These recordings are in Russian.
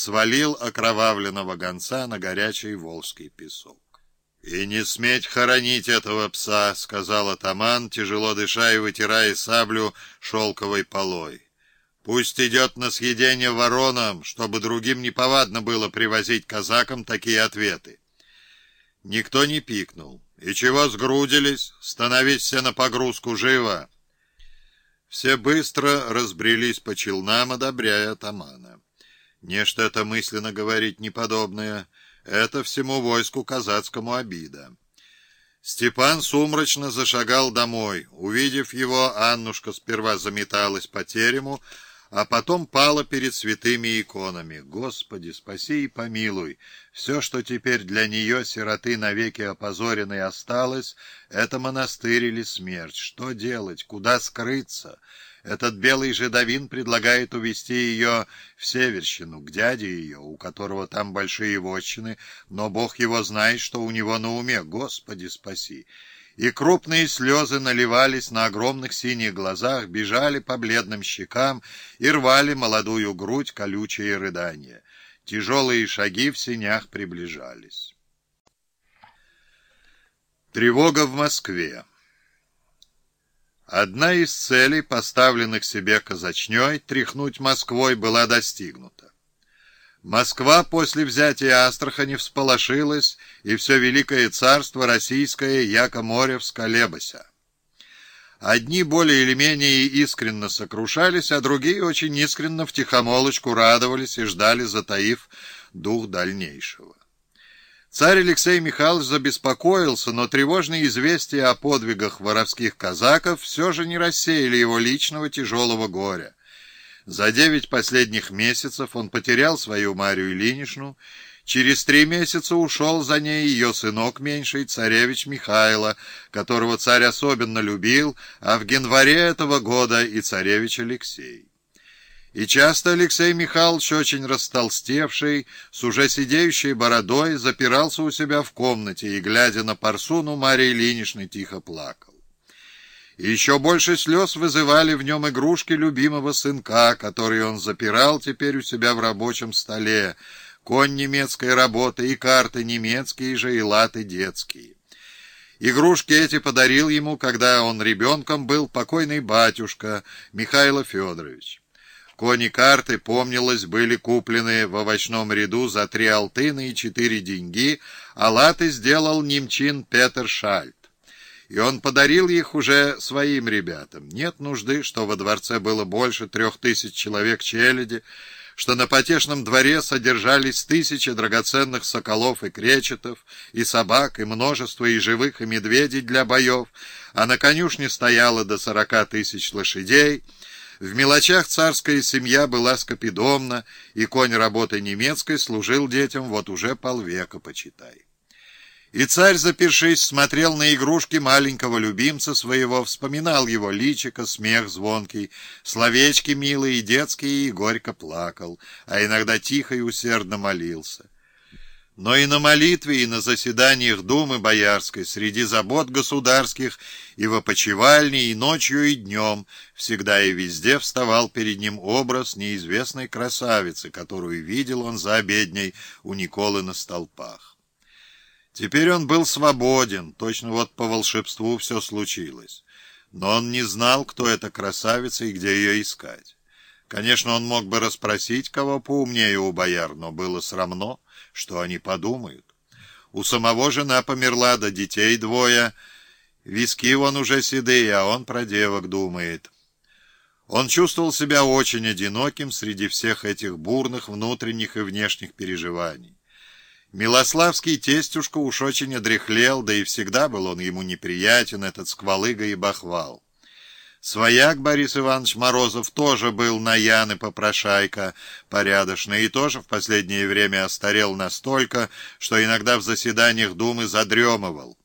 свалил окровавленного гонца на горячий волжский песок. «И не сметь хоронить этого пса», — сказал атаман, тяжело дыша и вытирая саблю шелковой полой. «Пусть идет на съедение воронам, чтобы другим неповадно было привозить казакам такие ответы». Никто не пикнул. «И чего сгрудились? Становись все на погрузку, живо!» Все быстро разбрелись по челнам, одобряя атамана. Нечто это мысленно говорить неподобное — это всему войску казацкому обида. Степан сумрачно зашагал домой. Увидев его, Аннушка сперва заметалась по терему, а потом пала перед святыми иконами. Господи, спаси и помилуй! Все, что теперь для нее, сироты навеки опозоренной, осталось, это монастырь или смерть. Что делать? Куда скрыться? Этот белый жидовин предлагает увести ее в Северщину, к дяде ее, у которого там большие вотчины, но Бог его знает, что у него на уме. Господи, спаси! И крупные слезы наливались на огромных синих глазах, бежали по бледным щекам и рвали молодую грудь колючие рыдания. Тяжелые шаги в синях приближались. Тревога в Москве. Одна из целей, поставленных себе казачней, тряхнуть Москвой, была достигнута. Москва после взятия Астрахани всполошилась, и все Великое Царство Российское, яко море, всколебася. Одни более или менее искренно сокрушались, а другие очень искренно втихомолочку радовались и ждали, затаив дух дальнейшего. Царь Алексей Михайлович забеспокоился, но тревожные известия о подвигах воровских казаков все же не рассеяли его личного тяжелого горя. За девять последних месяцев он потерял свою Марию Ильиничну, через три месяца ушел за ней ее сынок меньший, царевич Михайло, которого царь особенно любил, а в январе этого года и царевич Алексей. И часто Алексей Михайлович, очень растолстевший, с уже сидеющей бородой, запирался у себя в комнате и, глядя на Парсуну, Марья Ильинична тихо плакал. И еще больше слез вызывали в нем игрушки любимого сынка, которые он запирал теперь у себя в рабочем столе, конь немецкой работы и карты немецкие же, и латы детские. Игрушки эти подарил ему, когда он ребенком был, покойный батюшка Михаил Федорович. Кони-карты, помнилось, были куплены в овощном ряду за три алтына и четыре деньги, а латы сделал немчин Петер Шальт. И он подарил их уже своим ребятам. Нет нужды, что во дворце было больше трех тысяч человек челяди, что на потешном дворе содержались тысячи драгоценных соколов и кречетов, и собак, и множество и живых, и медведей для боев, а на конюшне стояло до сорока тысяч лошадей — в мелочах царская семья была скопидомна, и конь работы немецкой служил детям вот уже полвека, почитай. И царь, запершись, смотрел на игрушки маленького любимца своего, вспоминал его личико, смех звонкий, словечки милые и детские, и горько плакал, а иногда тихо и усердно молился. Но и на молитве, и на заседаниях Думы Боярской, среди забот государских, и в опочивальне, и ночью, и днем, всегда и везде вставал перед ним образ неизвестной красавицы, которую видел он за обедней у Николы на столпах. Теперь он был свободен, точно вот по волшебству все случилось. Но он не знал, кто эта красавица и где ее искать. Конечно, он мог бы расспросить кого поумнее у бояр, но было срамно, что они подумают. У самого жена померла, да детей двое. Виски вон уже седые, а он про девок думает. Он чувствовал себя очень одиноким среди всех этих бурных внутренних и внешних переживаний. Милославский тестюшка уж очень одряхлел, да и всегда был он ему неприятен, этот сквалыга и бахвал. Свояк Борис Иванович Морозов тоже был наян и попрошайка порядочный, и тоже в последнее время остарел настолько, что иногда в заседаниях Думы задремывал.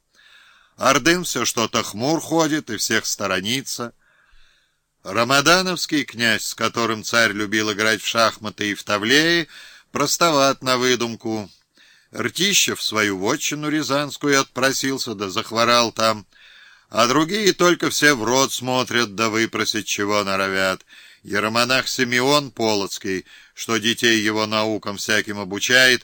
Ордын все что-то хмур ходит и всех сторонится. Рамадановский князь, с которым царь любил играть в шахматы и в тавлеи, простоват на выдумку. Ртищев свою вотчину Рязанскую отпросился, да захворал там, а другие только все в рот смотрят да выпросить чего норовят. Ермонах Симеон Полоцкий, что детей его наукам всяким обучает,